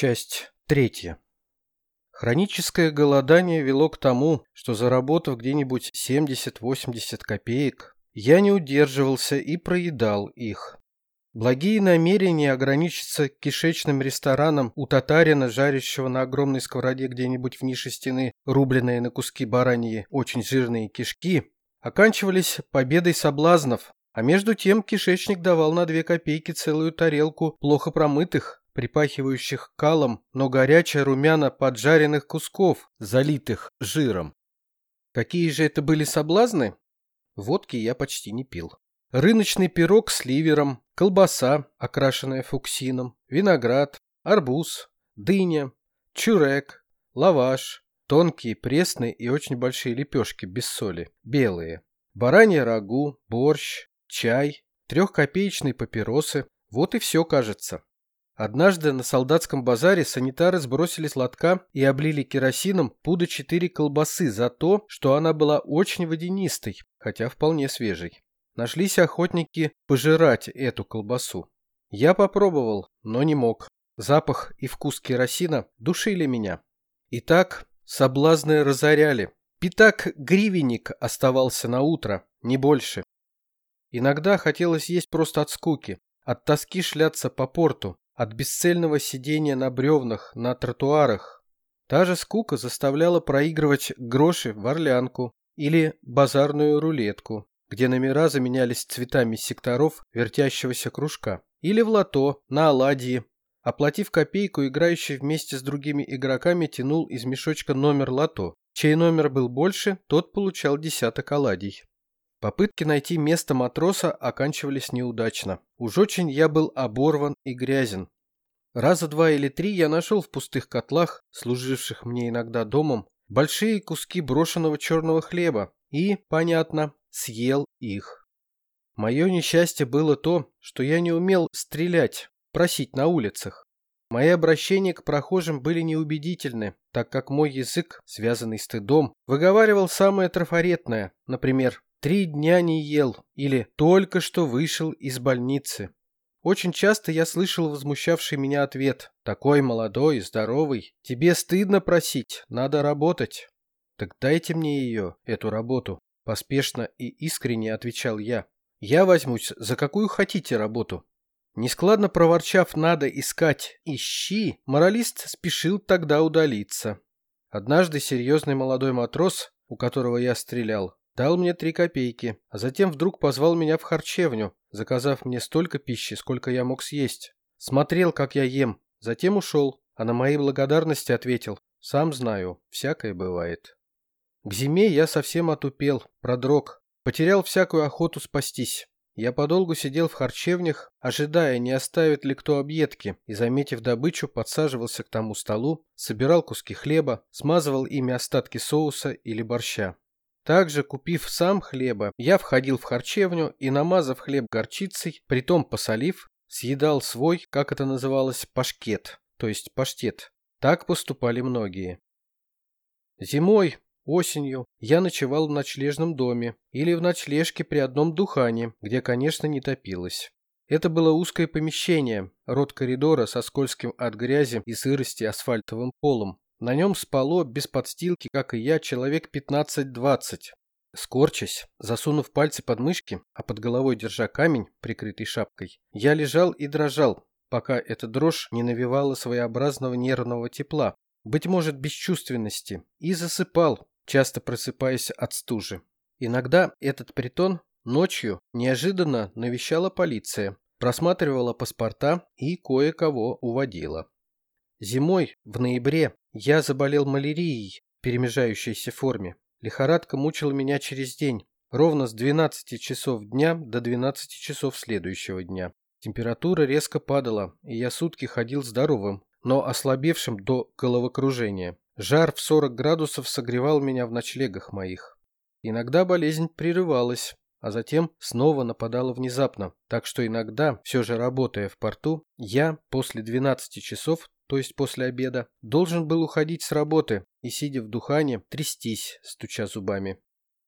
Часть третья. Хроническое голодание вело к тому, что заработав где-нибудь 70-80 копеек, я не удерживался и проедал их. Благие намерения ограничиться кишечным рестораном у татарина, жарящего на огромной сковороде где-нибудь в нише стены рубленные на куски бараньи очень жирные кишки, оканчивались победой соблазнов, а между тем кишечник давал на две копейки целую тарелку плохо промытых, припахивающих калом, но горячая румяна поджаренных кусков, залитых жиром. Какие же это были соблазны? Водки я почти не пил. Рыночный пирог с ливером, колбаса, окрашенная фуксином, виноград, арбуз, дыня, чурек, лаваш, тонкие, пресные и очень большие лепешки без соли, белые, баранье рагу, борщ, чай, трехкопеечные папиросы. Вот и все, кажется. Однажды на солдатском базаре санитары сбросили с лотка и облили керосином пуда четыре колбасы за то, что она была очень водянистой, хотя вполне свежей. Нашлись охотники пожирать эту колбасу. Я попробовал, но не мог. Запах и вкус керосина душили меня. Итак, соблазны разоряли. Пятак гривенник оставался на утро, не больше. Иногда хотелось есть просто от скуки, от тоски шляться по порту, от бесцельного сидения на бревнах, на тротуарах. Та же скука заставляла проигрывать гроши в орлянку или базарную рулетку, где номера заменялись цветами секторов вертящегося кружка, или в лото, на оладьи. Оплатив копейку, играющий вместе с другими игроками тянул из мешочка номер лото. Чей номер был больше, тот получал десяток оладий. Попытки найти место матроса оканчивались неудачно. Уж очень я был оборван и грязен. Раза два или три я нашел в пустых котлах, служивших мне иногда домом, большие куски брошенного черного хлеба и, понятно, съел их. Мое несчастье было то, что я не умел стрелять, просить на улицах. Мои обращения к прохожим были неубедительны, так как мой язык, связанный стыдом, выговаривал самое трафаретное, например, Три дня не ел или только что вышел из больницы. Очень часто я слышал возмущавший меня ответ. Такой молодой, здоровый. Тебе стыдно просить, надо работать. Так дайте мне ее, эту работу. Поспешно и искренне отвечал я. Я возьмусь за какую хотите работу. Нескладно проворчав «надо искать, ищи», моралист спешил тогда удалиться. Однажды серьезный молодой матрос, у которого я стрелял, Дал мне три копейки, а затем вдруг позвал меня в харчевню, заказав мне столько пищи, сколько я мог съесть. Смотрел, как я ем, затем ушел, а на мои благодарности ответил «Сам знаю, всякое бывает». К зиме я совсем отупел, продрог, потерял всякую охоту спастись. Я подолгу сидел в харчевнях, ожидая, не оставит ли кто объедки, и, заметив добычу, подсаживался к тому столу, собирал куски хлеба, смазывал ими остатки соуса или борща. Также, купив сам хлеба, я входил в харчевню и, намазав хлеб горчицей, притом посолив, съедал свой, как это называлось, пашкет, то есть паштет. Так поступали многие. Зимой, осенью я ночевал в ночлежном доме или в ночлежке при одном духане, где, конечно, не топилось. Это было узкое помещение, рот коридора со скользким от грязи и сырости асфальтовым полом, на нем спало без подстилки, как и я, человек 15-20. Скорчась, засунув пальцы под мышки, а под головой держа камень, прикрытый шапкой, я лежал и дрожал, пока эта дрожь не навевала своеобразного нервного тепла, быть может, бесчувственности, и засыпал, часто просыпаясь от стужи. Иногда этот притон ночью неожиданно навещала полиция, просматривала паспорта и кое-кого уводила. Зимой, в ноябре, я заболел малярией в перемежающейся форме. Лихорадка мучила меня через день, ровно с 12 часов дня до 12 часов следующего дня. Температура резко падала, и я сутки ходил здоровым, но ослабевшим до головокружения. Жар в 40 градусов согревал меня в ночлегах моих. Иногда болезнь прерывалась, а затем снова нападала внезапно, так что иногда, все же работая в порту, я после 12 часов то есть после обеда, должен был уходить с работы и, сидя в духане, трястись, стуча зубами.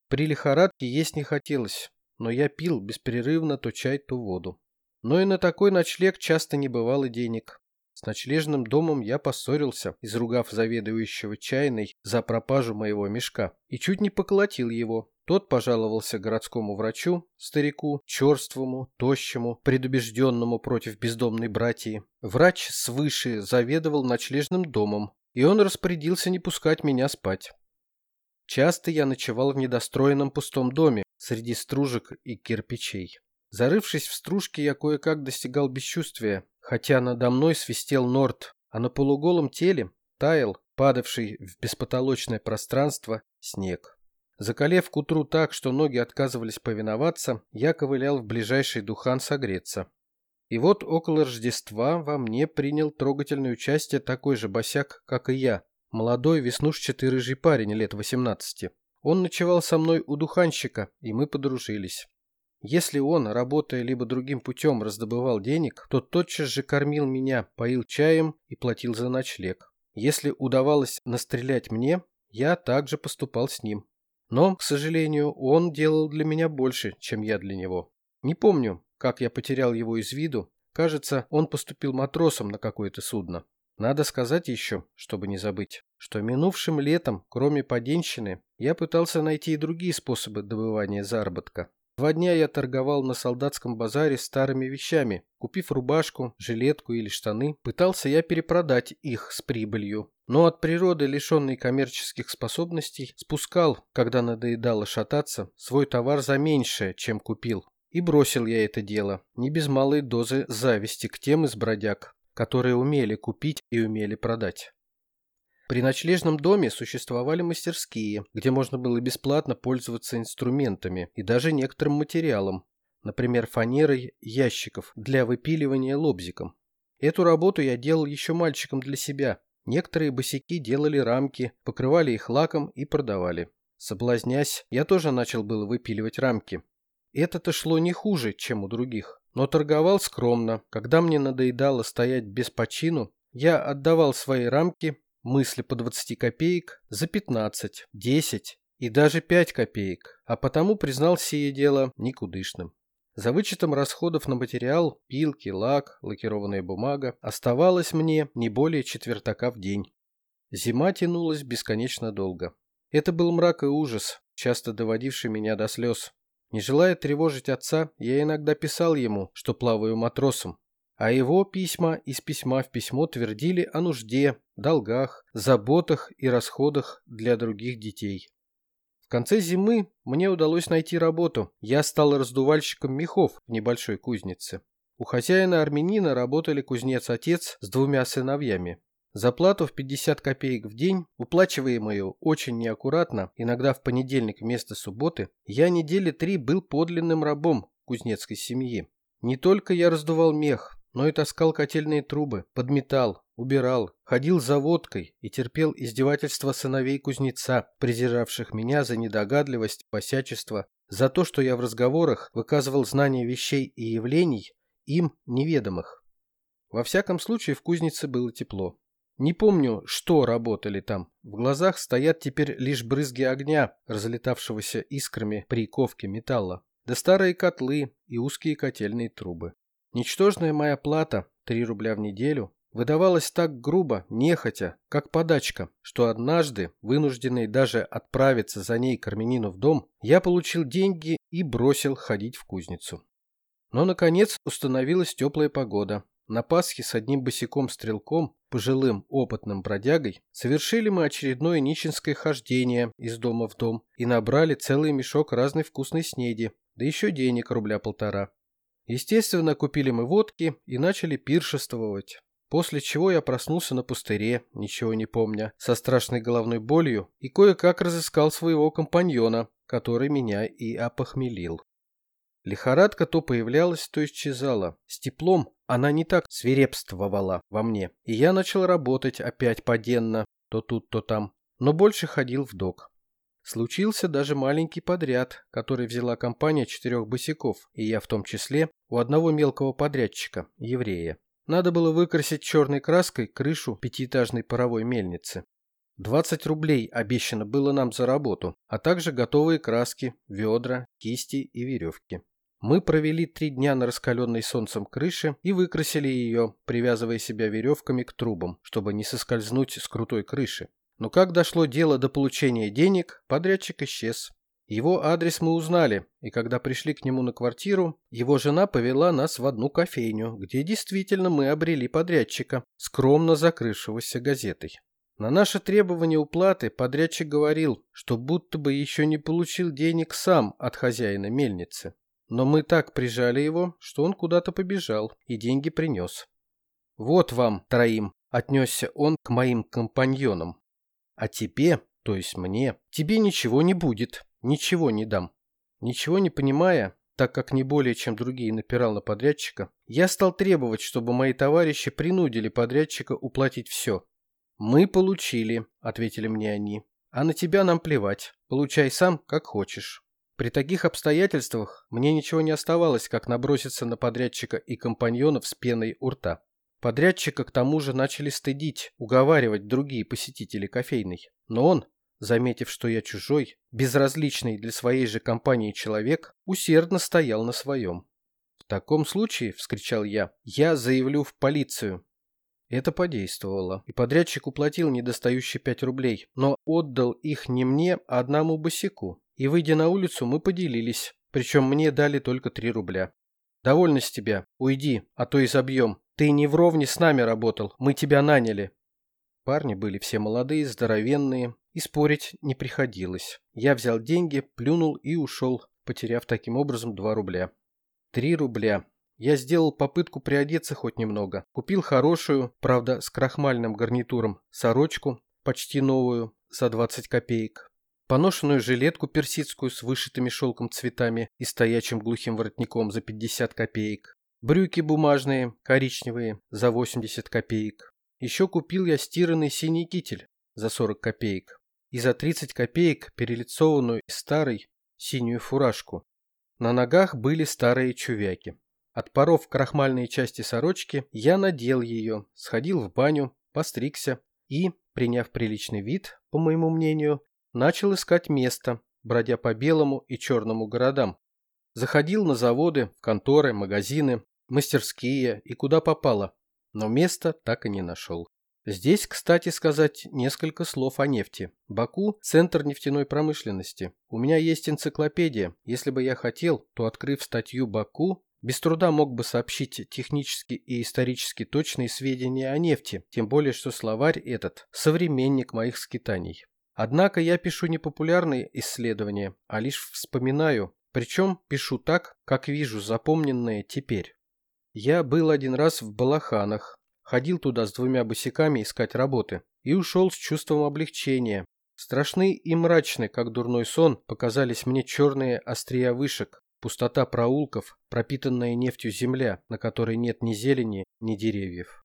При лихорадке есть не хотелось, но я пил беспрерывно то чай, то воду. Но и на такой ночлег часто не бывало денег. С ночлежным домом я поссорился, изругав заведующего чайной за пропажу моего мешка, и чуть не поколотил его. Тот пожаловался городскому врачу, старику, черствому, тощему, предубежденному против бездомной братьи. Врач свыше заведовал ночлежным домом, и он распорядился не пускать меня спать. Часто я ночевал в недостроенном пустом доме среди стружек и кирпичей. Зарывшись в стружки, я кое-как достигал бесчувствия, хотя надо мной свистел норт, а на полуголом теле таял, падавший в беспотолочное пространство, снег. Закалев к утру так, что ноги отказывались повиноваться, я ковылял в ближайший духан согреться. И вот около Рождества во мне принял трогательное участие такой же босяк, как и я, молодой веснушчатый рыжий парень лет 18. Он ночевал со мной у духанщика, и мы подружились. Если он, работая либо другим путем, раздобывал денег, то тотчас же кормил меня, поил чаем и платил за ночлег. Если удавалось настрелять мне, я также поступал с ним. Но, к сожалению, он делал для меня больше, чем я для него. Не помню, как я потерял его из виду. Кажется, он поступил матросом на какое-то судно. Надо сказать еще, чтобы не забыть, что минувшим летом, кроме поденщины, я пытался найти и другие способы добывания заработка. Два дня я торговал на солдатском базаре старыми вещами. Купив рубашку, жилетку или штаны, пытался я перепродать их с прибылью. Но от природы, лишенной коммерческих способностей, спускал, когда надоедало шататься, свой товар за меньшее, чем купил. И бросил я это дело, не без малой дозы зависти к тем из бродяг, которые умели купить и умели продать. При ночлежном доме существовали мастерские, где можно было бесплатно пользоваться инструментами и даже некоторым материалом, например, фанерой ящиков для выпиливания лобзиком. Эту работу я делал еще мальчиком для себя. Некоторые босяки делали рамки, покрывали их лаком и продавали. Соблазнясь, я тоже начал было выпиливать рамки, это-то шло не хуже, чем у других. Но торговал скромно. Когда мне надоедало стоять без почину, я отдавал свои рамки, мысли по 20 копеек, за 15, 10 и даже 5 копеек, а потому признал сие дело никудышным. За вычетом расходов на материал, пилки, лак, лакированная бумага, оставалось мне не более четвертака в день. Зима тянулась бесконечно долго. Это был мрак и ужас, часто доводивший меня до слез. Не желая тревожить отца, я иногда писал ему, что плаваю матросом, а его письма из письма в письмо твердили о нужде, долгах, заботах и расходах для других детей. В конце зимы мне удалось найти работу. Я стал раздувальщиком мехов в небольшой кузнице. У хозяина армянина работали кузнец-отец с двумя сыновьями. Заплату в 50 копеек в день, уплачиваемую очень неаккуратно, иногда в понедельник вместо субботы, я недели три был подлинным рабом кузнецкой семьи. Не только я раздувал мех, но и таскал котельные трубы, подметал, убирал, ходил за водкой и терпел издевательства сыновей кузнеца, презиравших меня за недогадливость, посячество, за то, что я в разговорах выказывал знания вещей и явлений, им неведомых. Во всяком случае в кузнице было тепло. Не помню, что работали там. В глазах стоят теперь лишь брызги огня, разлетавшегося искрами при ковке металла, да старые котлы и узкие котельные трубы. Ничтожная моя плата, 3 рубля в неделю, выдавалась так грубо, нехотя, как подачка, что однажды, вынужденный даже отправиться за ней к армянину в дом, я получил деньги и бросил ходить в кузницу. Но, наконец, установилась теплая погода, на Пасхе с одним босиком-стрелком, пожилым опытным бродягой, совершили мы очередное нищенское хождение из дома в дом и набрали целый мешок разной вкусной снеди, да еще денег рубля полтора. Естественно, купили мы водки и начали пиршествовать. После чего я проснулся на пустыре, ничего не помня, со страшной головной болью и кое-как разыскал своего компаньона, который меня и опохмелил. Лихорадка то появлялась, то исчезала. С теплом она не так свирепствовала во мне. И я начал работать опять поденно, то тут, то там. Но больше ходил в док. Случился даже маленький подряд, который взяла компания четырех босиков, и я в том числе, у одного мелкого подрядчика, еврея. Надо было выкрасить черной краской крышу пятиэтажной паровой мельницы. 20 рублей обещано было нам за работу, а также готовые краски, ведра, кисти и веревки. Мы провели три дня на раскаленной солнцем крыше и выкрасили ее, привязывая себя веревками к трубам, чтобы не соскользнуть с крутой крыши. Но как дошло дело до получения денег, подрядчик исчез. Его адрес мы узнали, и когда пришли к нему на квартиру, его жена повела нас в одну кофейню, где действительно мы обрели подрядчика, скромно закрывшегося газетой. На наше требование уплаты подрядчик говорил, что будто бы еще не получил денег сам от хозяина мельницы. Но мы так прижали его, что он куда-то побежал и деньги принес. «Вот вам, троим», — отнесся он к моим компаньонам. А тебе, то есть мне, тебе ничего не будет, ничего не дам. Ничего не понимая, так как не более чем другие напирал на подрядчика, я стал требовать, чтобы мои товарищи принудили подрядчика уплатить все. «Мы получили», — ответили мне они, — «а на тебя нам плевать, получай сам, как хочешь». При таких обстоятельствах мне ничего не оставалось, как наброситься на подрядчика и компаньонов с пеной у рта. Подрядчика к тому же начали стыдить, уговаривать другие посетители кофейной. Но он, заметив, что я чужой, безразличный для своей же компании человек, усердно стоял на своем. «В таком случае, — вскричал я, — я заявлю в полицию». Это подействовало, и подрядчик уплатил недостающие пять рублей, но отдал их не мне, а одному босику. И, выйдя на улицу, мы поделились, причем мне дали только три рубля. «Довольно с тебя, уйди, а то и забьем», ты не вровне с нами работал, мы тебя наняли. Парни были все молодые, здоровенные, и спорить не приходилось. Я взял деньги, плюнул и ушел, потеряв таким образом два рубля. Три рубля. Я сделал попытку приодеться хоть немного. Купил хорошую, правда, с крахмальным гарнитуром, сорочку, почти новую, за 20 копеек. Поношенную жилетку персидскую с вышитыми шелком цветами и стоячим глухим воротником за 50 копеек. Брюки бумажные, коричневые, за 80 копеек. Еще купил я стиранный синий китель за 40 копеек. И за 30 копеек перелицованную из старой синюю фуражку. На ногах были старые чувяки. Отпоров крахмальные части сорочки, я надел ее, сходил в баню, постригся и, приняв приличный вид, по моему мнению, начал искать место, бродя по белому и черному городам. Заходил на заводы, конторы, магазины, мастерские и куда попало, но места так и не нашел. Здесь, кстати сказать, несколько слов о нефти. Баку – центр нефтяной промышленности. У меня есть энциклопедия. Если бы я хотел, то, открыв статью Баку, без труда мог бы сообщить технически и исторически точные сведения о нефти, тем более, что словарь этот – современник моих скитаний. Однако я пишу не популярные исследования, а лишь вспоминаю, причем пишу так, как вижу запомненное теперь. Я был один раз в Балаханах, ходил туда с двумя босиками искать работы и ушел с чувством облегчения. Страшны и мрачны, как дурной сон, показались мне черные острия вышек, пустота проулков, пропитанная нефтью земля, на которой нет ни зелени, ни деревьев.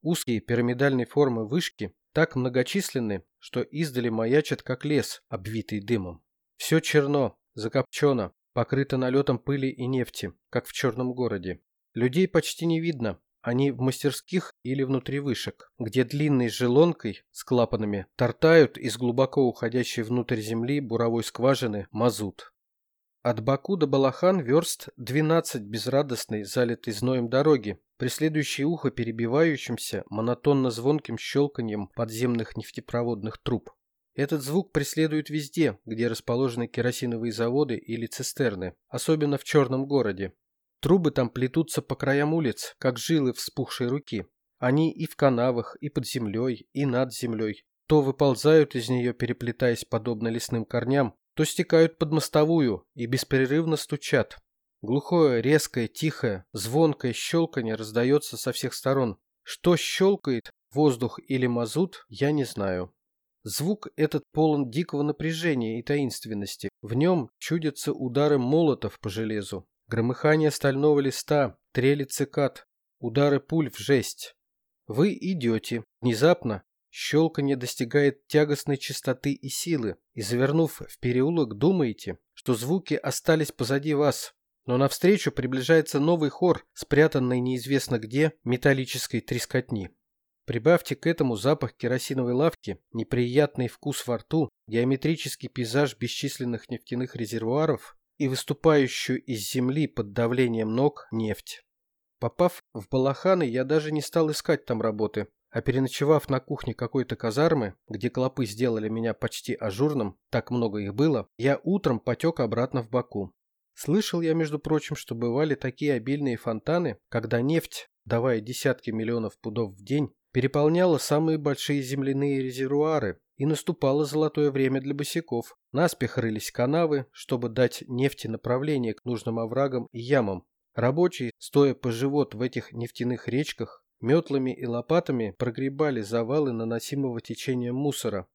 Узкие пирамидальной формы вышки так многочисленны, что издали маячат, как лес, обвитый дымом. Все черно, закопчено, покрыто налетом пыли и нефти, как в черном городе. Людей почти не видно. Они в мастерских или внутри вышек, где длинной желонкой с клапанами тортают из глубоко уходящей внутрь земли буровой скважины мазут. От Баку до Балахан верст 12 безрадостной, залитой зноем дороги, преследующей ухо перебивающимся, монотонно звонким щелканьем подземных нефтепроводных труб. Этот звук преследует везде, где расположены керосиновые заводы или цистерны, особенно в черном городе, Трубы там плетутся по краям улиц, как жилы вспухшей руки. Они и в канавах, и под землей, и над землей. То выползают из нее, переплетаясь подобно лесным корням, то стекают под мостовую и беспрерывно стучат. Глухое, резкое, тихое, звонкое щелканье раздается со всех сторон. Что щелкает, воздух или мазут, я не знаю. Звук этот полон дикого напряжения и таинственности. В нем чудятся удары молотов по железу, Громыхание стального листа, трели цикад, удары пуль в жесть. Вы идете. Внезапно щелканье достигает тягостной частоты и силы, и, завернув в переулок, думаете, что звуки остались позади вас, но навстречу приближается новый хор, спрятанный неизвестно где металлической трескотни. Прибавьте к этому запах керосиновой лавки, неприятный вкус во рту, геометрический пейзаж бесчисленных нефтяных резервуаров, и выступающую из земли под давлением ног нефть. Попав в Балаханы, я даже не стал искать там работы, а переночевав на кухне какой-то казармы, где клопы сделали меня почти ажурным, так много их было, я утром потек обратно в Баку. Слышал я, между прочим, что бывали такие обильные фонтаны, когда нефть, давая десятки миллионов пудов в день, переполняла самые большие земляные резервуары, и наступало золотое время для босиков. Наспех рылись канавы, чтобы дать нефти направление к нужным оврагам и ямам. Рабочие, стоя по живот в этих нефтяных речках, метлами и лопатами прогребали завалы наносимого течением мусора.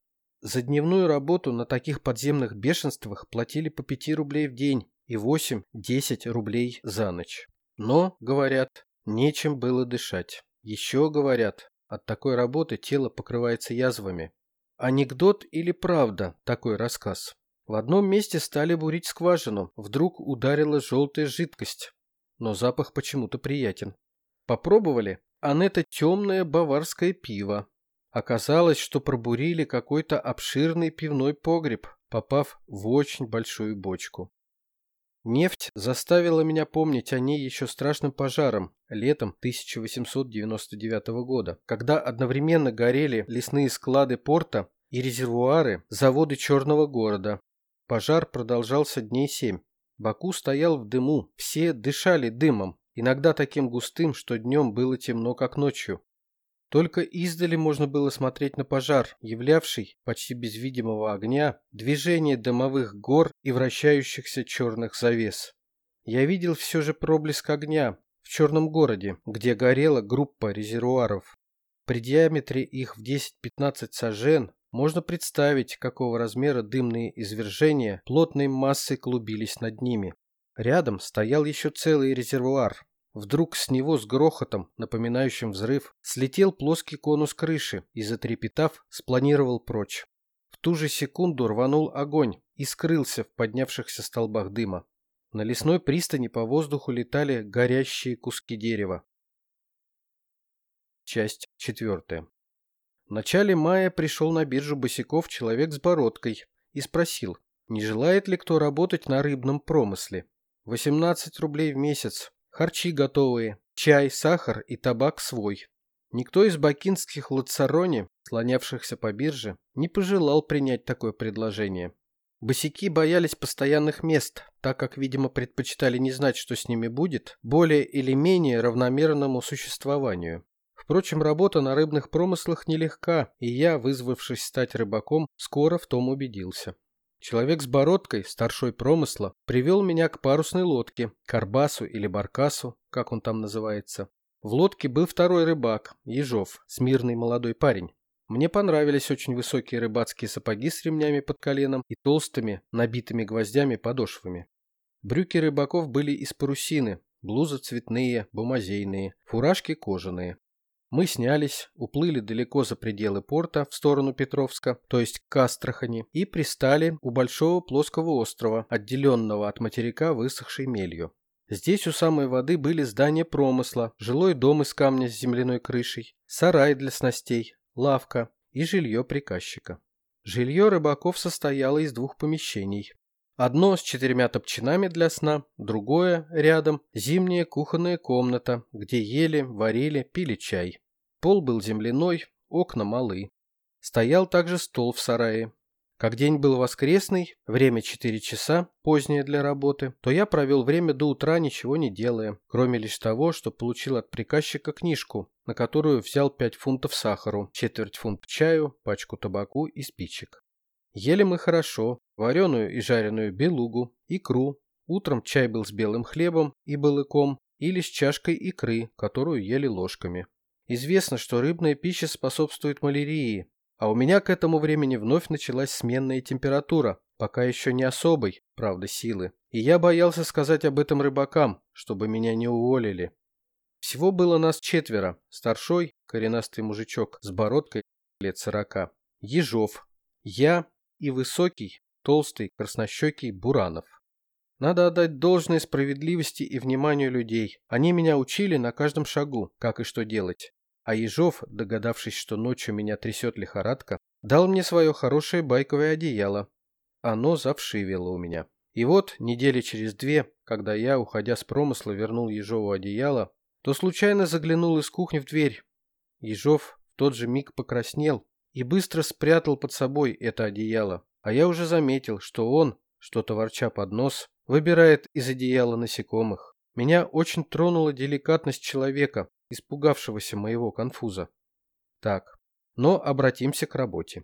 За дневную работу на таких подземных бешенствах платили по 5 рублей в день и 8-10 рублей за ночь. Но, говорят, нечем было дышать. Еще говорят, от такой работы тело покрывается язвами. Анекдот или правда такой рассказ? В одном месте стали бурить скважину, вдруг ударила желтая жидкость, но запах почему-то приятен. Попробовали, а это темное баварское пиво. Оказалось, что пробурили какой-то обширный пивной погреб, попав в очень большую бочку. Нефть заставила меня помнить о ней еще страшным пожаром летом 1899 года, когда одновременно горели лесные склады порта и резервуары заводы Черного города. Пожар продолжался дней семь. Баку стоял в дыму, все дышали дымом, иногда таким густым, что днем было темно, как ночью. Только издали можно было смотреть на пожар, являвший, почти без видимого огня, движение дымовых гор и вращающихся черных завес. Я видел все же проблеск огня в черном городе, где горела группа резервуаров. При диаметре их в 10-15 сажен можно представить, какого размера дымные извержения плотной массой клубились над ними. Рядом стоял еще целый резервуар, Вдруг с него с грохотом, напоминающим взрыв, слетел плоский конус крыши и, затрепетав, спланировал прочь. В ту же секунду рванул огонь и скрылся в поднявшихся столбах дыма. На лесной пристани по воздуху летали горящие куски дерева. Часть четвертая. В начале мая пришел на биржу босиков человек с бородкой и спросил, не желает ли кто работать на рыбном промысле. 18 рублей в месяц, Харчи готовые, чай, сахар и табак свой. Никто из бакинских лацарони, слонявшихся по бирже, не пожелал принять такое предложение. Босики боялись постоянных мест, так как, видимо, предпочитали не знать, что с ними будет, более или менее равномерному существованию. Впрочем, работа на рыбных промыслах нелегка, и я, вызвавшись стать рыбаком, скоро в том убедился. Человек с бородкой, старшой промысла, привел меня к парусной лодке, карбасу или баркасу, как он там называется. В лодке был второй рыбак, Ежов, смирный молодой парень. Мне понравились очень высокие рыбацкие сапоги с ремнями под коленом и толстыми, набитыми гвоздями подошвами. Брюки рыбаков были из парусины, блузы цветные, бумазейные, фуражки кожаные. Мы снялись, уплыли далеко за пределы порта в сторону Петровска, то есть к Астрахани, и пристали у большого плоского острова, отделенного от материка высохшей мелью. Здесь у самой воды были здания промысла, жилой дом из камня с земляной крышей, сарай для снастей, лавка и жилье приказчика. Жилье рыбаков состояло из двух помещений. Одно с четырьмя топчинами для сна, другое, рядом, зимняя кухонная комната, где ели, варили, пили чай. Пол был земляной, окна малы. Стоял также стол в сарае. Как день был воскресный, время 4 часа, позднее для работы, то я провел время до утра ничего не делая, кроме лишь того, что получил от приказчика книжку, на которую взял 5 фунтов сахару, четверть фунт чаю, пачку табаку и спичек. Ели мы хорошо, вареную и жареную белугу, икру. Утром чай был с белым хлебом и балыком или с чашкой икры, которую ели ложками. Известно, что рыбная пища способствует малярии, а у меня к этому времени вновь началась сменная температура, пока еще не особой, правда, силы. И я боялся сказать об этом рыбакам, чтобы меня не уволили. Всего было нас четверо. Старшой, коренастый мужичок с бородкой лет сорока. Ежов. Я, и высокий, толстый, краснощекий Буранов. Надо отдать должное справедливости и вниманию людей. Они меня учили на каждом шагу, как и что делать. А Ежов, догадавшись, что ночью меня трясет лихорадка, дал мне свое хорошее байковое одеяло. Оно завшивело у меня. И вот, недели через две, когда я, уходя с промысла, вернул Ежову одеяло, то случайно заглянул из кухни в дверь. Ежов в тот же миг покраснел и быстро спрятал под собой это одеяло, а я уже заметил, что он, что-то ворча под нос, выбирает из одеяла насекомых. Меня очень тронула деликатность человека, испугавшегося моего конфуза. Так, но обратимся к работе.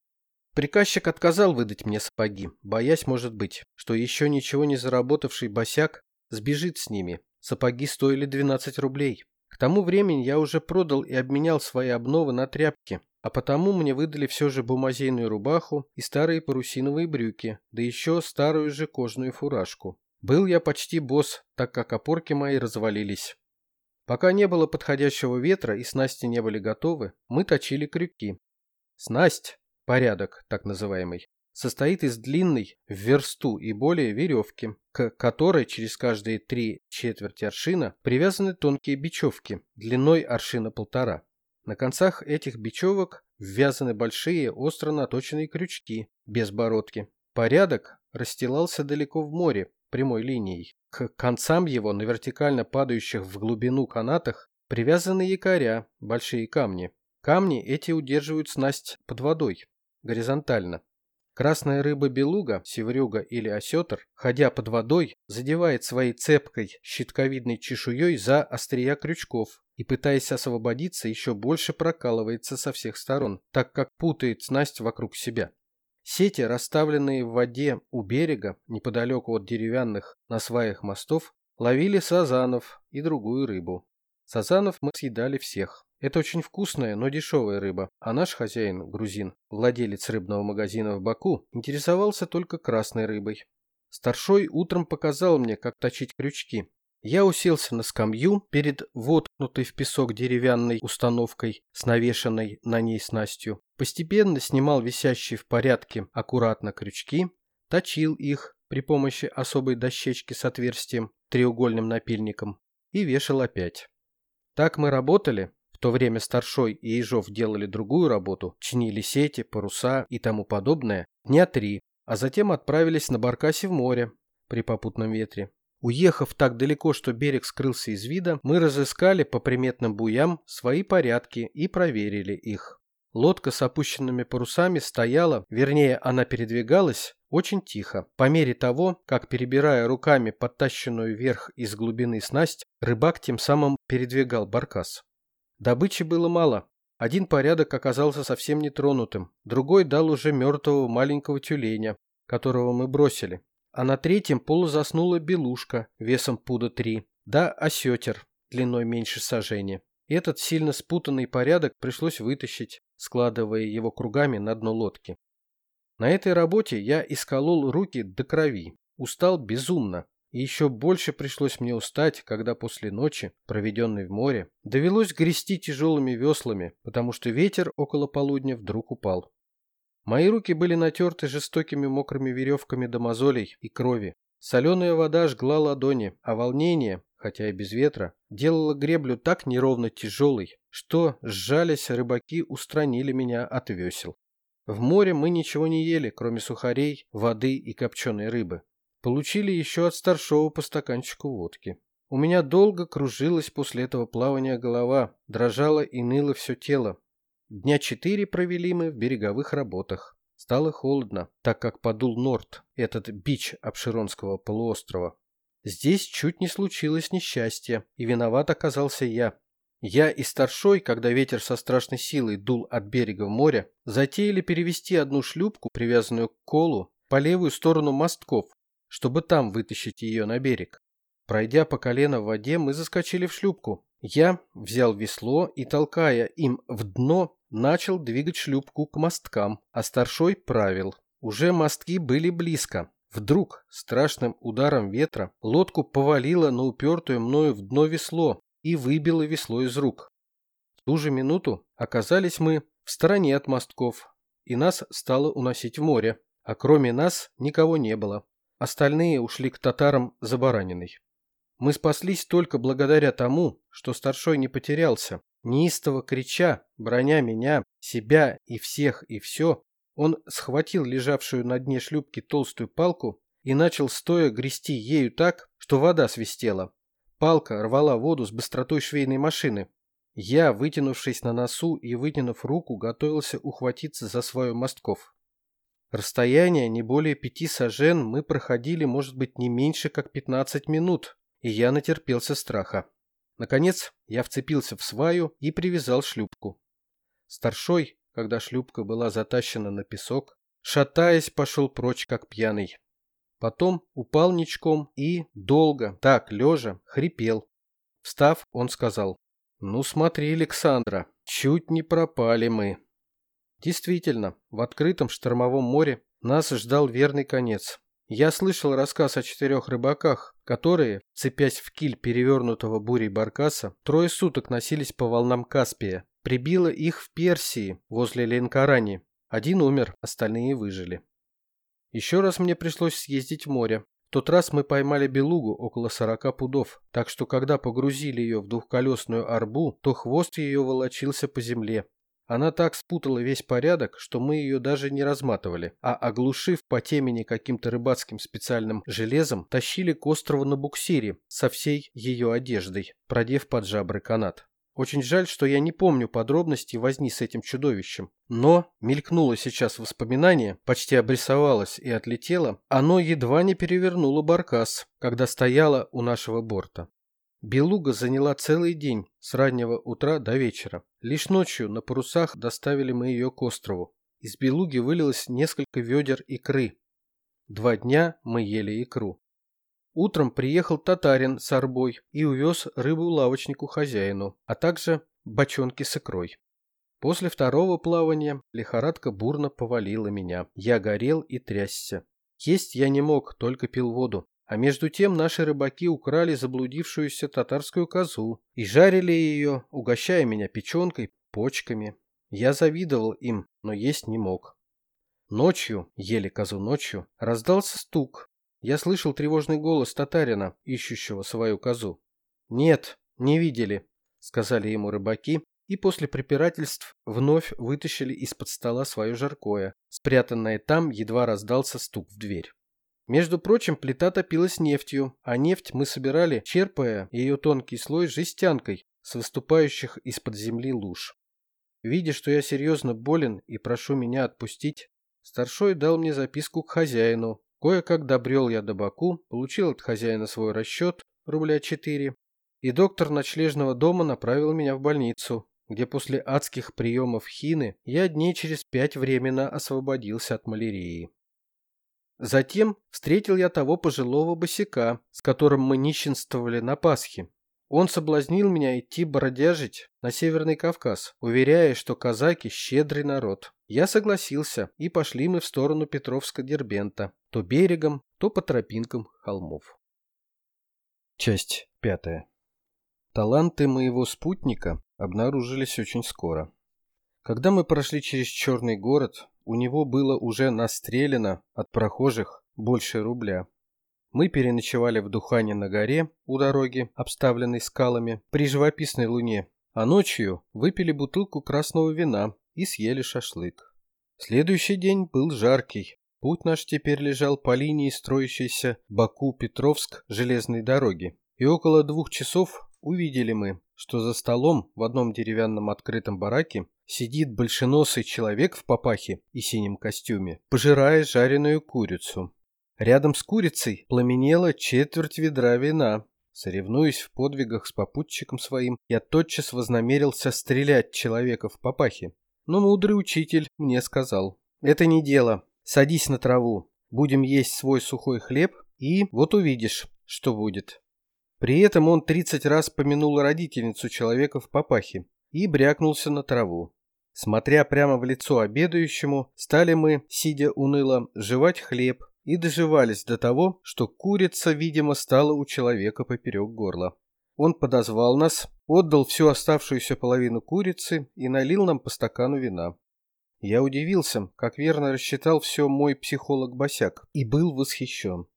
Приказчик отказал выдать мне сапоги, боясь, может быть, что еще ничего не заработавший босяк сбежит с ними. Сапоги стоили 12 рублей. К тому времени я уже продал и обменял свои обновы на тряпки, а потому мне выдали все же бумазейную рубаху и старые парусиновые брюки, да еще старую же кожаную фуражку. Был я почти босс, так как опорки мои развалились. Пока не было подходящего ветра и снасти не были готовы, мы точили крюки. Снасть, порядок так называемый, состоит из длинной в версту и более веревки, к которой через каждые три четверти аршина привязаны тонкие бечевки длиной аршина полтора. На концах этих бечевок ввязаны большие остро наточенные крючки без бородки. Порядок расстилался далеко в море прямой линией. К концам его на вертикально падающих в глубину канатах привязаны якоря, большие камни. Камни эти удерживают снасть под водой, горизонтально. Красная рыба-белуга, севрюга или осетр, ходя под водой, задевает своей цепкой щитковидной чешуей за острия крючков и, пытаясь освободиться, еще больше прокалывается со всех сторон, так как путает снасть вокруг себя. Сети, расставленные в воде у берега, неподалеку от деревянных на сваях мостов, ловили сазанов и другую рыбу. Сазанов мы съедали всех. Это очень вкусная, но дешевая рыба, а наш хозяин, грузин, владелец рыбного магазина в Баку, интересовался только красной рыбой. Старшой утром показал мне, как точить крючки, я уселся на скамью перед воткнутой в песок деревянной установкой с навешанной на ней снастью. Постепенно снимал висящие в порядке аккуратно крючки, точил их при помощи особой дощечки с отверстием, треугольным напильником, и вешал опять. Так мы работали, в то время Старшой и Ежов делали другую работу, чинили сети, паруса и тому подобное, дня три, а затем отправились на баркасе в море при попутном ветре. Уехав так далеко, что берег скрылся из вида, мы разыскали по приметным буям свои порядки и проверили их. Лодка с опущенными парусами стояла, вернее, она передвигалась очень тихо. По мере того, как, перебирая руками подтащенную вверх из глубины снасть, рыбак тем самым передвигал баркас. Добычи было мало. Один порядок оказался совсем нетронутым, другой дал уже мертвого маленького тюленя, которого мы бросили а на третьем полузаснула белушка весом пуда три, да осетер длиной меньше сажения. Этот сильно спутанный порядок пришлось вытащить, складывая его кругами на дно лодки. На этой работе я исколол руки до крови, устал безумно, и еще больше пришлось мне устать, когда после ночи, проведенной в море, довелось грести тяжелыми веслами, потому что ветер около полудня вдруг упал. Мои руки были натерты жестокими мокрыми веревками до мозолей и крови. Соленая вода жгла ладони, а волнение, хотя и без ветра, делало греблю так неровно тяжелой, что, сжались, рыбаки устранили меня от весел. В море мы ничего не ели, кроме сухарей, воды и копченой рыбы. Получили еще от старшего по стаканчику водки. У меня долго кружилась после этого плавания голова, дрожало и ныло все тело, Дня четыре провели мы в береговых работах. Стало холодно, так как подул Норт, этот бич Обширонского полуострова. Здесь чуть не случилось несчастье, и виноват оказался я. Я и старшой, когда ветер со страшной силой дул от берега в море, затеяли перевести одну шлюпку, привязанную к колу, по левую сторону мостков, чтобы там вытащить ее на берег. Пройдя по колено в воде, мы заскочили в шлюпку. Я взял весло и, толкая им в дно, начал двигать шлюпку к мосткам, а старшой правил. Уже мостки были близко. Вдруг, страшным ударом ветра, лодку повалило на упертое мною в дно весло и выбило весло из рук. В ту же минуту оказались мы в стороне от мостков, и нас стало уносить в море, а кроме нас никого не было. Остальные ушли к татарам за бараниной. Мы спаслись только благодаря тому, что старшой не потерялся. Неистово крича, броня меня, себя и всех и все, он схватил лежавшую на дне шлюпки толстую палку и начал стоя грести ею так, что вода свистела. Палка рвала воду с быстротой швейной машины. Я, вытянувшись на носу и вытянув руку, готовился ухватиться за свою мостков. Расстояние не более пяти сажен мы проходили, может быть, не меньше, как пятнадцать минут, и я натерпелся страха. Наконец, я вцепился в сваю и привязал шлюпку. Старшой, когда шлюпка была затащена на песок, шатаясь, пошел прочь, как пьяный. Потом упал ничком и, долго, так, лежа, хрипел. Встав, он сказал, «Ну смотри, Александра, чуть не пропали мы». Действительно, в открытом штормовом море нас ждал верный конец. Я слышал рассказ о четырех рыбаках, которые, цепясь в киль перевернутого бурей баркаса, трое суток носились по волнам Каспия. Прибило их в Персии, возле Ленкарани. Один умер, остальные выжили. Еще раз мне пришлось съездить в море тот раз мы поймали белугу около 40 пудов, так что когда погрузили ее в двухколесную арбу, то хвост ее волочился по земле. Она так спутала весь порядок, что мы ее даже не разматывали, а оглушив по темени каким-то рыбацким специальным железом, тащили к острову на буксире со всей ее одеждой, продев под жабры канат. Очень жаль, что я не помню подробностей возни с этим чудовищем. Но мелькнуло сейчас воспоминание, почти обрисовалось и отлетело, оно едва не перевернуло баркас, когда стояло у нашего борта. Белуга заняла целый день, с раннего утра до вечера. Лишь ночью на парусах доставили мы ее к острову. Из белуги вылилось несколько ведер икры. Два дня мы ели икру. Утром приехал татарин с арбой и увез рыбу лавочнику-хозяину, а также бочонки с икрой. После второго плавания лихорадка бурно повалила меня. Я горел и трясся. Есть я не мог, только пил воду. А между тем наши рыбаки украли заблудившуюся татарскую козу и жарили ее, угощая меня печенкой, почками. Я завидовал им, но есть не мог. Ночью, ели козу ночью, раздался стук, я слышал тревожный голос татарина, ищущего свою козу. «Нет, не видели», — сказали ему рыбаки, и после препирательств вновь вытащили из-под стола свое жаркое. Спрятанное там едва раздался стук в дверь. Между прочим, плита топилась нефтью, а нефть мы собирали, черпая ее тонкий слой жестянкой с выступающих из-под земли луж. Видя, что я серьезно болен и прошу меня отпустить, старшой дал мне записку к хозяину, Кое-как добрел я до Баку, получил от хозяина свой расчет, рубля 4, и доктор ночлежного дома направил меня в больницу, где после адских приемов хины я дней через пять временно освободился от малярии. Затем встретил я того пожилого босика, с которым мы нищенствовали на Пасхе. Он соблазнил меня идти бродяжить на Северный Кавказ, уверяя, что казаки – щедрый народ. Я согласился, и пошли мы в сторону Петровска-Дербента, то берегом, то по тропинкам холмов. Часть пятая. Таланты моего спутника обнаружились очень скоро. Когда мы прошли через Черный город, у него было уже настрелено от прохожих больше рубля. Мы переночевали в Духане на горе у дороги, обставленной скалами, при живописной луне, а ночью выпили бутылку красного вина и съели шашлык. Следующий день был жаркий. Путь наш теперь лежал по линии строящейся Баку-Петровск железной дороги. И около двух часов увидели мы, что за столом в одном деревянном открытом бараке сидит большеносый человек в папахе и синем костюме, пожирая жареную курицу. Рядом с курицей пламенела четверть ведра вина. Соревнуясь в подвигах с попутчиком своим, я тотчас вознамерился стрелять человека в папахе. Но мудрый учитель мне сказал, это не дело, садись на траву, будем есть свой сухой хлеб, и вот увидишь, что будет. При этом он тридцать раз помянул родительницу человека в папахе и брякнулся на траву. Смотря прямо в лицо обедающему, стали мы, сидя уныло, жевать хлеб, и доживались до того, что курица, видимо, стала у человека поперек горла. Он подозвал нас, отдал всю оставшуюся половину курицы и налил нам по стакану вина. Я удивился, как верно рассчитал все мой психолог-босяк, и был восхищен.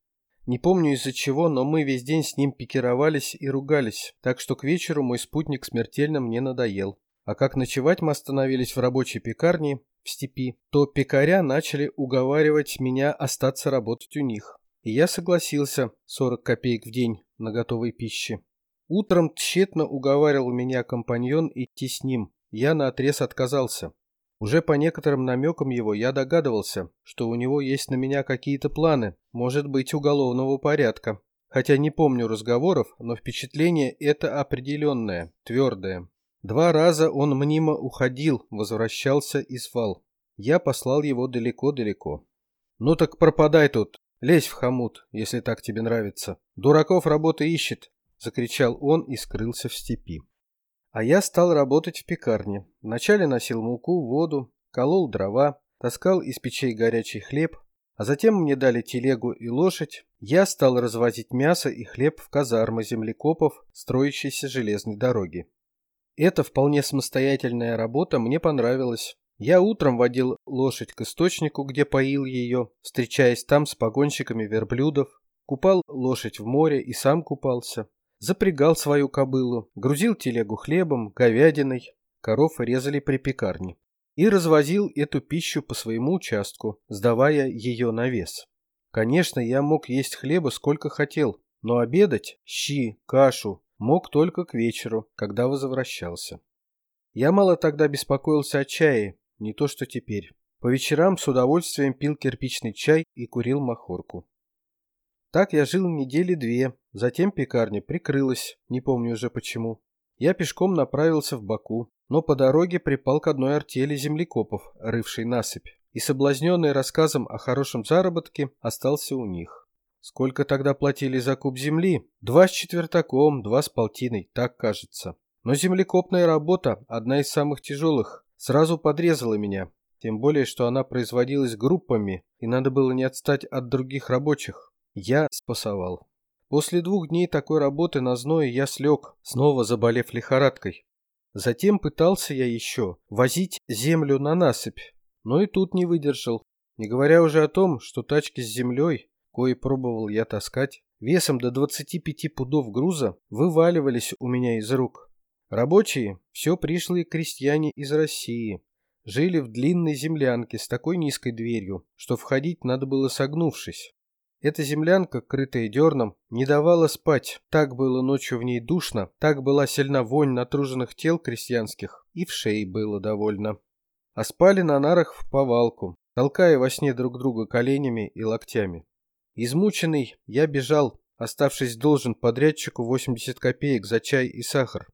Не помню из-за чего, но мы весь день с ним пикировались и ругались, так что к вечеру мой спутник смертельно мне надоел. А как ночевать мы остановились в рабочей пекарне в степи, то пекаря начали уговаривать меня остаться работать у них. и я согласился 40 копеек в день на готовой пище. Утром тщетно уговаривал меня компаньон идти с ним. Я наотрез отказался. Уже по некоторым намекам его я догадывался, что у него есть на меня какие-то планы, может быть, уголовного порядка. Хотя не помню разговоров, но впечатление это определенное, твердое. Два раза он мнимо уходил, возвращался и звал. Я послал его далеко-далеко. «Ну так пропадай тут, лезь в хомут, если так тебе нравится. Дураков работы ищет!» — закричал он и скрылся в степи. А я стал работать в пекарне. Вначале носил муку, воду, колол дрова, таскал из печей горячий хлеб, а затем мне дали телегу и лошадь. Я стал развозить мясо и хлеб в казармы землекопов строящейся железной дороги. Эта вполне самостоятельная работа мне понравилась. Я утром водил лошадь к источнику, где поил ее, встречаясь там с погонщиками верблюдов, купал лошадь в море и сам купался запрягал свою кобылу, грузил телегу хлебом, говядиной, коров резали при пекарне и развозил эту пищу по своему участку, сдавая ее на вес. Конечно, я мог есть хлеба сколько хотел, но обедать, щи, кашу мог только к вечеру, когда возвращался. Я мало тогда беспокоился о чае, не то что теперь. По вечерам с удовольствием пил кирпичный чай и курил махорку. Так я жил недели две, затем пекарня прикрылась, не помню уже почему. Я пешком направился в Баку, но по дороге припал к одной артели землекопов, рывшей насыпь, и соблазненный рассказом о хорошем заработке остался у них. Сколько тогда платили за куб земли? Два с четвертаком, два с полтиной, так кажется. Но землекопная работа, одна из самых тяжелых, сразу подрезала меня, тем более, что она производилась группами, и надо было не отстать от других рабочих. Я спасовал. После двух дней такой работы на зное я слег, снова заболев лихорадкой. Затем пытался я еще возить землю на насыпь, но и тут не выдержал. Не говоря уже о том, что тачки с землей, кои пробовал я таскать, весом до 25 пудов груза вываливались у меня из рук. Рабочие, все пришлые крестьяне из России, жили в длинной землянке с такой низкой дверью, что входить надо было согнувшись. Эта землянка, крытая дерном, не давала спать. Так было ночью в ней душно, так была сильна вонь натруженных тел крестьянских, и в шее было довольно. А спали на нарах в повалку, толкая во сне друг друга коленями и локтями. Измученный, я бежал, оставшись должен подрядчику 80 копеек за чай и сахар.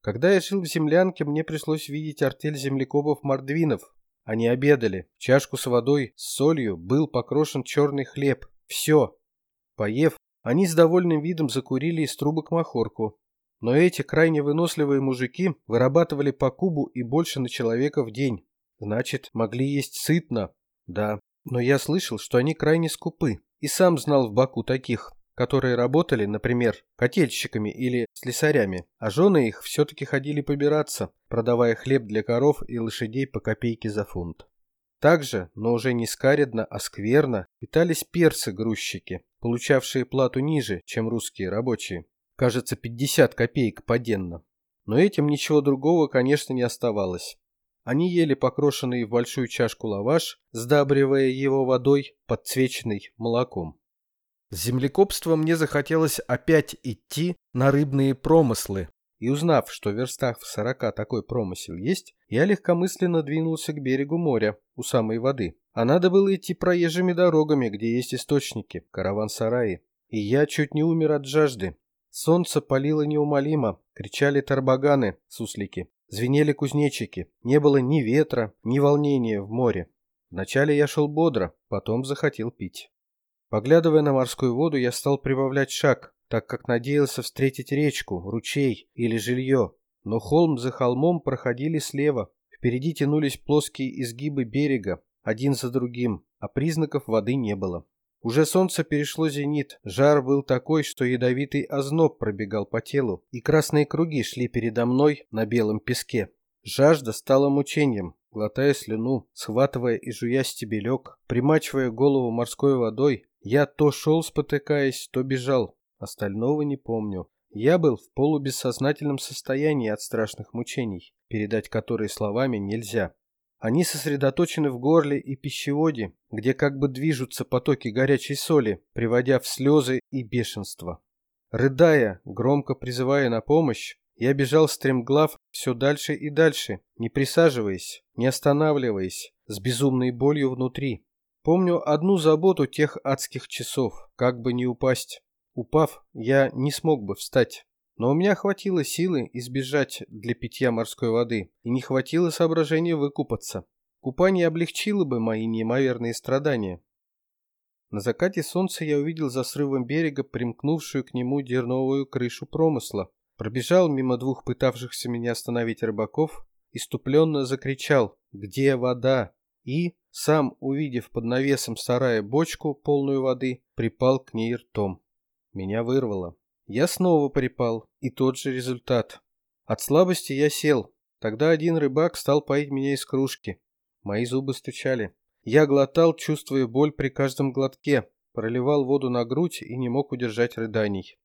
Когда я жил в землянке, мне пришлось видеть артель землекопов-мордвинов. Они обедали. В чашку с водой, с солью был покрошен черный хлеб, все. Поев, они с довольным видом закурили из трубок махорку. Но эти крайне выносливые мужики вырабатывали по кубу и больше на человека в день. Значит, могли есть сытно. Да. Но я слышал, что они крайне скупы. И сам знал в Баку таких, которые работали, например, котельщиками или слесарями, а жены их все-таки ходили побираться, продавая хлеб для коров и лошадей по копейке за фунт. Также, но уже не скаредно, а скверно, питались персы-грузчики, получавшие плату ниже, чем русские рабочие. Кажется, 50 копеек поденно. Но этим ничего другого, конечно, не оставалось. Они ели покрошенный в большую чашку лаваш, сдабривая его водой, подсвеченной молоком. С землекопством мне захотелось опять идти на рыбные промыслы, и узнав, что в верстах в сорока такой промысел есть, я легкомысленно двинулся к берегу моря, у самой воды. А надо было идти проезжими дорогами, где есть источники, караван-сараи. И я чуть не умер от жажды. Солнце палило неумолимо, кричали тарбаганы, суслики, звенели кузнечики. Не было ни ветра, ни волнения в море. Вначале я шел бодро, потом захотел пить. Поглядывая на морскую воду, я стал прибавлять шаг, так как надеялся встретить речку, ручей или жилье. Но холм за холмом проходили слева. Впереди тянулись плоские изгибы берега, один за другим, а признаков воды не было. Уже солнце перешло зенит, жар был такой, что ядовитый озноб пробегал по телу, и красные круги шли передо мной на белом песке. Жажда стала мучением, глотая слюну, схватывая и жуя стебелек, примачивая голову морской водой, я то шел спотыкаясь, то бежал, Остального не помню. Я был в полубессознательном состоянии от страшных мучений, передать которые словами нельзя. Они сосредоточены в горле и пищеводе, где как бы движутся потоки горячей соли, приводя в слезы и бешенство. Рыдая, громко призывая на помощь, я бежал стремглав все дальше и дальше, не присаживаясь, не останавливаясь, с безумной болью внутри. Помню одну заботу тех адских часов, как бы не упасть. Упав, я не смог бы встать. Но у меня хватило силы избежать для питья морской воды, и не хватило соображения выкупаться. Купание облегчило бы мои неимоверные страдания. На закате солнца я увидел за срывом берега примкнувшую к нему дерновую крышу промысла. Пробежал мимо двух пытавшихся меня остановить рыбаков, иступленно закричал «Где вода?» и, сам увидев под навесом сарая бочку, полную воды, припал к ней ртом. Меня вырвало. Я снова припал, и тот же результат. От слабости я сел. Тогда один рыбак стал поить меня из кружки. Мои зубы стучали. Я глотал, чувствуя боль при каждом глотке, проливал воду на грудь и не мог удержать рыданий.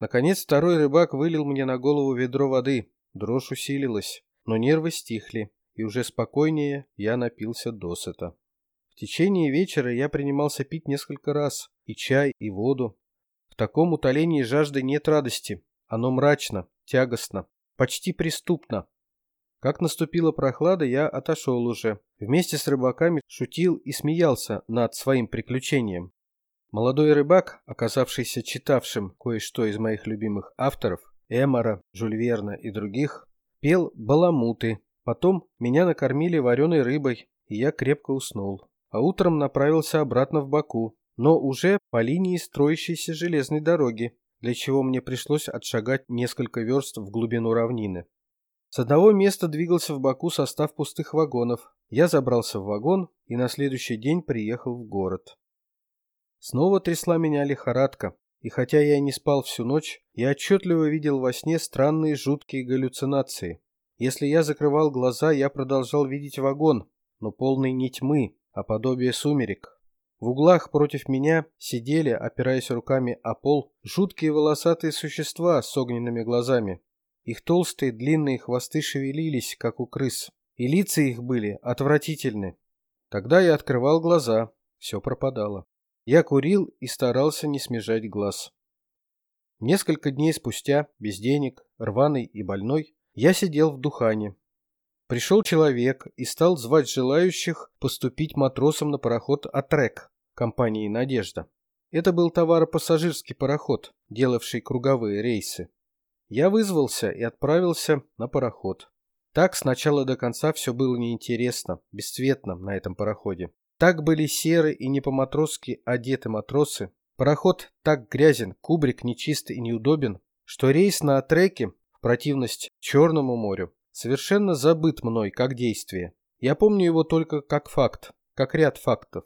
Наконец второй рыбак вылил мне на голову ведро воды. Дрожь усилилась, но нервы стихли, и уже спокойнее я напился досыта. В течение вечера я принимался пить несколько раз, и чай, и воду, таком утолении жажды нет радости. Оно мрачно, тягостно, почти преступно. Как наступила прохлада, я отошел уже. Вместе с рыбаками шутил и смеялся над своим приключением. Молодой рыбак, оказавшийся читавшим кое-что из моих любимых авторов, Эмора, Жюль Верна и других, пел баламуты. Потом меня накормили вареной рыбой, и я крепко уснул. А утром направился обратно в Баку, но уже по линии строящейся железной дороги, для чего мне пришлось отшагать несколько верст в глубину равнины. С одного места двигался в Баку состав пустых вагонов. Я забрался в вагон и на следующий день приехал в город. Снова трясла меня лихорадка, и хотя я не спал всю ночь, я отчетливо видел во сне странные жуткие галлюцинации. Если я закрывал глаза, я продолжал видеть вагон, но полный не тьмы, а подобие сумерек. В углах против меня сидели, опираясь руками о пол, жуткие волосатые существа с огненными глазами. Их толстые длинные хвосты шевелились, как у крыс, и лица их были отвратительны. Тогда я открывал глаза, все пропадало. Я курил и старался не смежать глаз. Несколько дней спустя, без денег, рваный и больной, я сидел в Духане. Пришел человек и стал звать желающих поступить матросом на пароход «Атрек» компании «Надежда». Это был товаропассажирский пароход, делавший круговые рейсы. Я вызвался и отправился на пароход. Так с начала до конца все было неинтересно, бесцветно на этом пароходе. Так были серы и не по-матросски одеты матросы. Пароход так грязен, кубрик нечист и неудобен, что рейс на Атреке, в противность Черному морю, совершенно забыт мной как действие. Я помню его только как факт, как ряд фактов.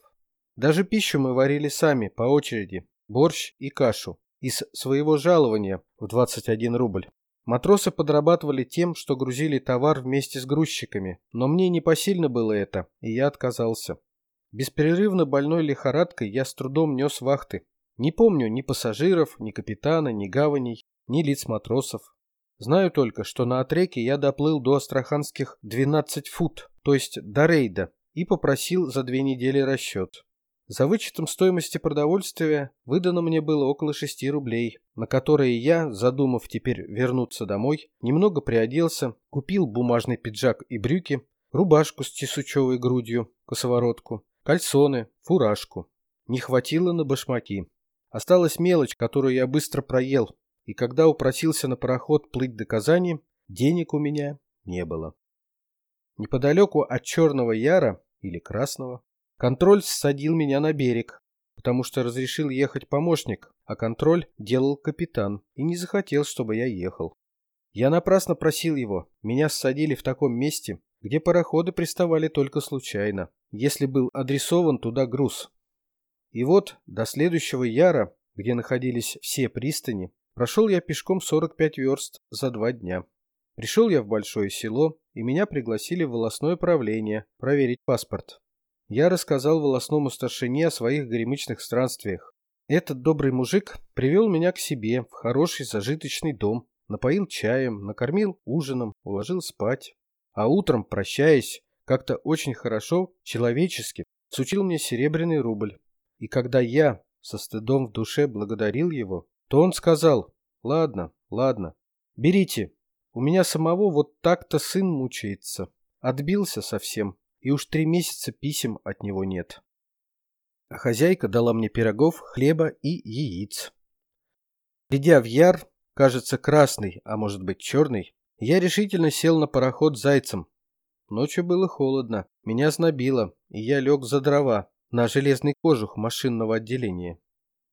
Даже пищу мы варили сами, по очереди, борщ и кашу, из своего жалования в 21 рубль. Матросы подрабатывали тем, что грузили товар вместе с грузчиками, но мне не посильно было это, и я отказался. Беспрерывно больной лихорадкой я с трудом нес вахты. Не помню ни пассажиров, ни капитана, ни гаваней, ни лиц матросов. Знаю только, что на отреке я доплыл до астраханских 12 фут, то есть до рейда, и попросил за две недели расчет. За вычетом стоимости продовольствия выдано мне было около 6 рублей, на которые я, задумав теперь вернуться домой, немного приоделся, купил бумажный пиджак и брюки, рубашку с тесучевой грудью, косоворотку, кальсоны, фуражку. Не хватило на башмаки. Осталась мелочь, которую я быстро проел, и когда упросился на пароход плыть до Казани, денег у меня не было. Неподалеку от Черного Яра или Красного Контроль ссадил меня на берег, потому что разрешил ехать помощник, а контроль делал капитан и не захотел, чтобы я ехал. Я напрасно просил его, меня ссадили в таком месте, где пароходы приставали только случайно, если был адресован туда груз. И вот до следующего Яра, где находились все пристани, прошел я пешком 45 верст за два дня. Пришел я в большое село, и меня пригласили в волосное правление проверить паспорт я рассказал волосному старшине о своих горемычных странствиях. Этот добрый мужик привел меня к себе в хороший зажиточный дом, напоил чаем, накормил ужином, уложил спать. А утром, прощаясь, как-то очень хорошо, человечески, сучил мне серебряный рубль. И когда я со стыдом в душе благодарил его, то он сказал, ладно, ладно, берите, у меня самого вот так-то сын мучается. Отбился совсем, и уж три месяца писем от него нет. Хозяйка дала мне пирогов, хлеба и яиц. Придя в Яр, кажется, красный, а может быть черный, я решительно сел на пароход зайцем. Ночью было холодно, меня знобило, и я лег за дрова на железный кожух машинного отделения.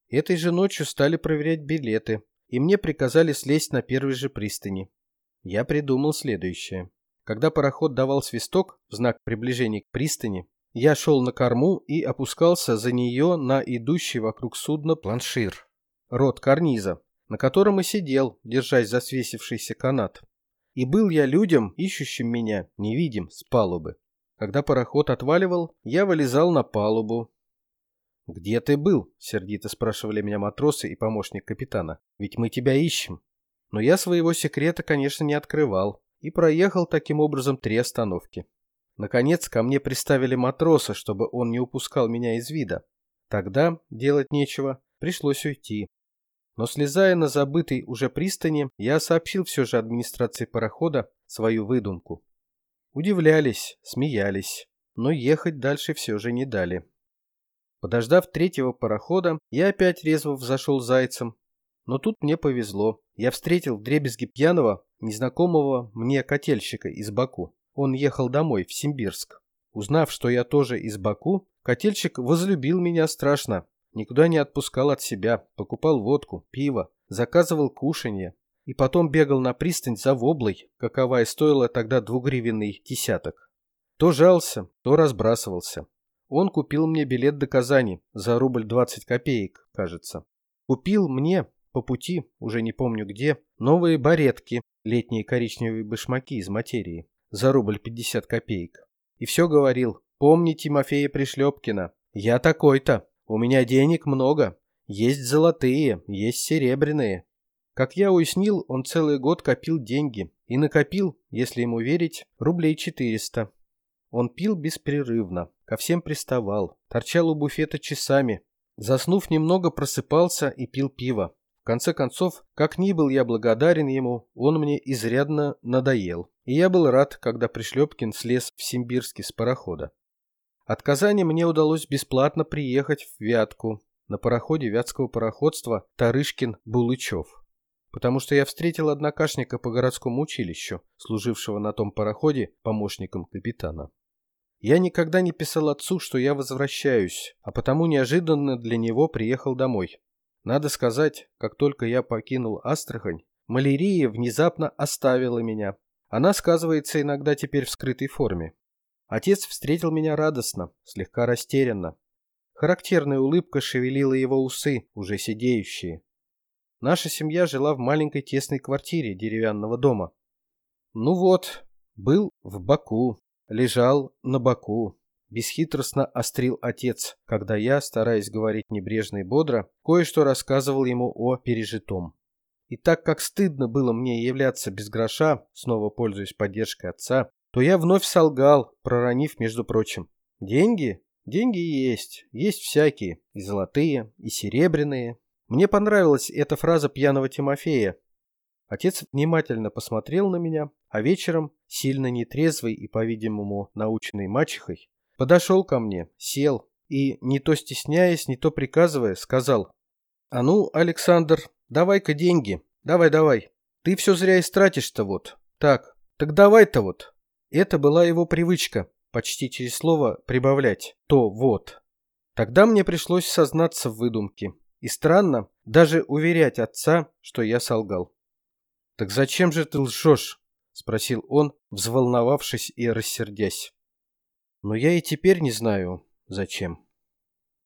Этой же ночью стали проверять билеты, и мне приказали слезть на первой же пристани. Я придумал следующее. Когда пароход давал свисток в знак приближения к пристани, я шел на корму и опускался за нее на идущий вокруг судна планшир, рот карниза, на котором и сидел, держась за свесившийся канат. И был я людям, ищущим меня, невидим, с палубы. Когда пароход отваливал, я вылезал на палубу. «Где ты был?» — сердито спрашивали меня матросы и помощник капитана. «Ведь мы тебя ищем». Но я своего секрета, конечно, не открывал и проехал таким образом три остановки. Наконец, ко мне приставили матроса, чтобы он не упускал меня из вида. Тогда, делать нечего, пришлось уйти. Но слезая на забытой уже пристани, я сообщил все же администрации парохода свою выдумку. Удивлялись, смеялись, но ехать дальше все же не дали. Подождав третьего парохода, я опять резво взошел зайцем. Но тут мне повезло. Я встретил в дребезге пьяного, незнакомого мне котельщика из Баку. Он ехал домой, в Симбирск. Узнав, что я тоже из Баку, котельщик возлюбил меня страшно Никуда не отпускал от себя, покупал водку, пиво, заказывал кушанье. И потом бегал на пристань за воблой, какова и стоила тогда двугривенный десяток. То жался, то разбрасывался. Он купил мне билет до Казани за рубль 20 копеек, кажется. Купил мне по пути, уже не помню где, новые баретки, летние коричневые башмаки из материи, за рубль 50 копеек. И все говорил, помни Тимофея Пришлепкина, я такой-то. У меня денег много. Есть золотые, есть серебряные. Как я уяснил, он целый год копил деньги. И накопил, если ему верить, рублей 400. Он пил беспрерывно, ко всем приставал, торчал у буфета часами. Заснув немного, просыпался и пил пиво. В конце концов, как ни был я благодарен ему, он мне изрядно надоел. И я был рад, когда Пришлепкин слез в Симбирске с парохода. От Казани мне удалось бесплатно приехать в Вятку на пароходе Вятского пароходства Тарышкин-Булычев. Потому что я встретил однокашника по городскому училищу, служившего на том пароходе помощником капитана. Я никогда не писал отцу, что я возвращаюсь, а потому неожиданно для него приехал домой. Надо сказать, как только я покинул Астрахань, малярия внезапно оставила меня. Она сказывается иногда теперь в скрытой форме. Отец встретил меня радостно, слегка растерянно. Характерная улыбка шевелила его усы, уже сидеющие. Наша семья жила в маленькой тесной квартире деревянного дома. Ну вот, был в Баку, лежал на боку. Бесхитростно острил отец, когда я, стараясь говорить небрежно и бодро, кое-что рассказывал ему о пережитом. И так как стыдно было мне являться без гроша, снова пользуясь поддержкой отца, то я вновь солгал, проронив, между прочим. Деньги? Деньги есть. Есть всякие. И золотые, и серебряные. Мне понравилась эта фраза пьяного Тимофея. Отец внимательно посмотрел на меня, а вечером, сильно нетрезвый и, по-видимому, наученный мачехой, подошел ко мне, сел и, не то стесняясь, не то приказывая, сказал, «А ну, Александр, давай-ка деньги, давай-давай, ты все зря истратишь-то вот. Так, так давай-то вот». Это была его привычка, почти через слово прибавлять «то вот». Тогда мне пришлось сознаться в выдумке. И странно, даже уверять отца, что я солгал. «Так зачем же ты лжешь?» — спросил он, взволновавшись и рассердясь. «Но я и теперь не знаю, зачем».